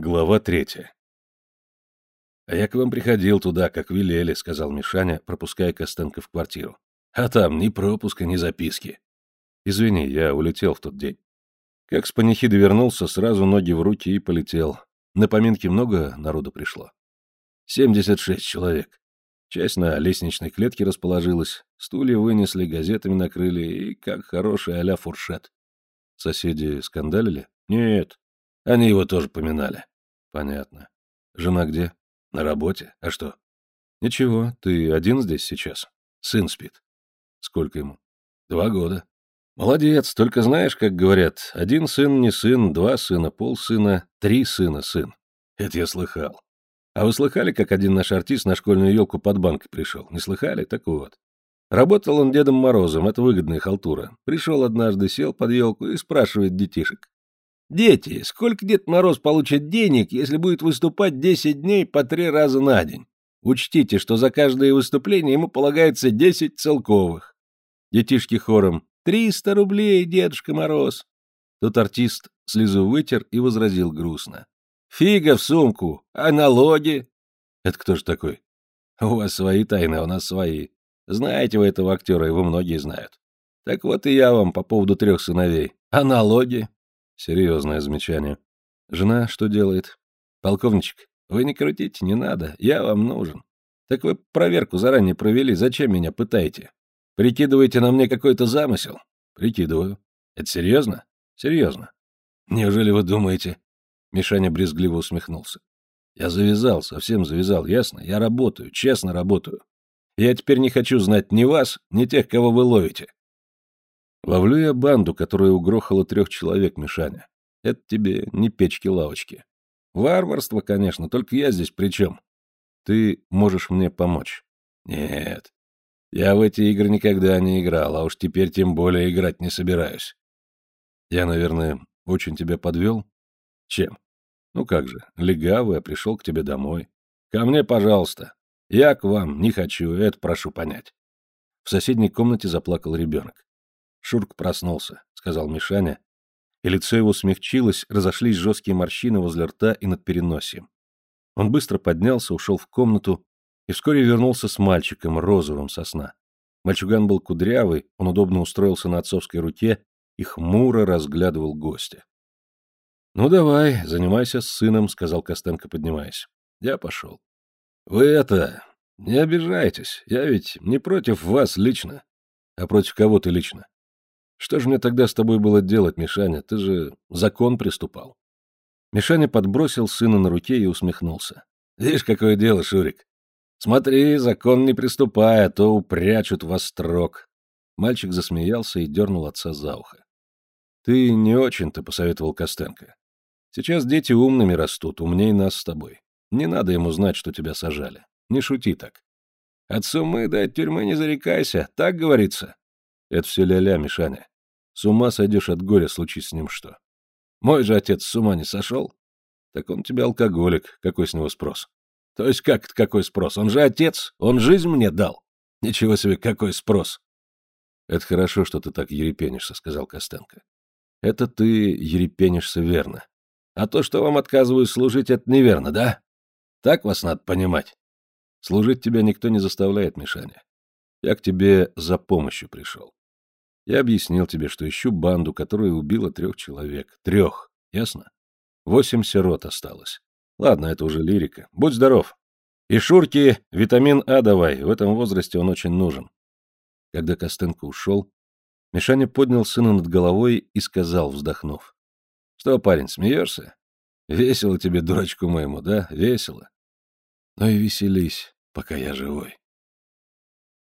Глава третья. «А я к вам приходил туда, как велели», — сказал Мишаня, пропуская Костенко в квартиру. «А там ни пропуска, ни записки». «Извини, я улетел в тот день». Как с панихиды вернулся, сразу ноги в руки и полетел. На поминки много народу пришло. «Семьдесят шесть человек. Часть на лестничной клетке расположилась, стулья вынесли, газетами накрыли, и как хороший а фуршет». «Соседи скандалили?» «Нет, они его тоже поминали. Понятно. Жена где? На работе. А что? Ничего, ты один здесь сейчас. Сын спит. Сколько ему? Два года. Молодец, только знаешь, как говорят, один сын не сын, два сына, полсына, три сына сын. Это я слыхал. А вы слыхали, как один наш артист на школьную елку под банк пришел? Не слыхали? Так вот. Работал он Дедом Морозом, это выгодная халтура. Пришел однажды, сел под елку и спрашивает детишек. Дети, сколько Дед Мороз получит денег, если будет выступать 10 дней по три раза на день? Учтите, что за каждое выступление ему полагается 10 целковых. Детишки хором. «Триста рублей, Дедушка Мороз!» Тут артист слезу вытер и возразил грустно. «Фига в сумку! А налоги?» «Это кто же такой?» «У вас свои тайны, а у нас свои. Знаете вы этого актера, его многие знают. Так вот и я вам по поводу трех сыновей. А налоги?» Серьезное замечание. Жена что делает? Полковничек, вы не крутите, не надо, я вам нужен. Так вы проверку заранее провели, зачем меня пытаете? Прикидываете на мне какой-то замысел? Прикидываю. Это серьезно? Серьезно. Неужели вы думаете? Мишаня брезгливо усмехнулся. Я завязал, совсем завязал, ясно? Я работаю, честно работаю. Я теперь не хочу знать ни вас, ни тех, кого вы ловите. Ловлю я банду, которая угрохала трех человек, Мишаня. Это тебе не печки-лавочки. Варварство, конечно, только я здесь при чем? Ты можешь мне помочь? Нет. Я в эти игры никогда не играл, а уж теперь тем более играть не собираюсь. Я, наверное, очень тебя подвел? Чем? Ну как же, легавый, а пришел к тебе домой. Ко мне, пожалуйста. Я к вам не хочу, это прошу понять. В соседней комнате заплакал ребенок. Шурк проснулся, сказал Мишаня, и лицо его смягчилось, разошлись жесткие морщины возле рта и над переносием. Он быстро поднялся, ушел в комнату и вскоре вернулся с мальчиком, розовым сосна. Мальчуган был кудрявый, он удобно устроился на отцовской руке и хмуро разглядывал гостя. — Ну давай, занимайся с сыном, — сказал Костенко, поднимаясь. Я пошел. — Вы это, не обижайтесь, я ведь не против вас лично. А против кого ты лично? Что же мне тогда с тобой было делать, Мишаня? Ты же закон приступал. Мишаня подбросил сына на руке и усмехнулся. Видишь, какое дело, Шурик. Смотри, закон не приступай, а то упрячут во строк. Мальчик засмеялся и дернул отца за ухо. Ты не очень-то посоветовал Костенко. Сейчас дети умными растут, умней нас с тобой. Не надо ему знать, что тебя сажали. Не шути так. От сумы до тюрьмы не зарекайся, так говорится. Это все ля-ля, Мишаня. С ума сойдешь от горя, случись с ним что. Мой же отец с ума не сошел? Так он тебе алкоголик, какой с него спрос? То есть как это какой спрос? Он же отец, он жизнь мне дал. Ничего себе, какой спрос. Это хорошо, что ты так ерепенишься, сказал Костенко. Это ты ерепенишься верно. А то, что вам отказываю служить, это неверно, да? Так вас надо понимать. Служить тебя никто не заставляет, Мишаня. Я к тебе за помощью пришел. Я объяснил тебе, что ищу банду, которая убила трех человек. Трех, ясно? Восемь сирот осталось. Ладно, это уже лирика. Будь здоров. И Шурке витамин А давай, в этом возрасте он очень нужен. Когда Костенко ушел, Мишаня поднял сына над головой и сказал, вздохнув. — Что, парень, смеешься? Весело тебе, дурачку моему, да? Весело. Ну и веселись, пока я живой.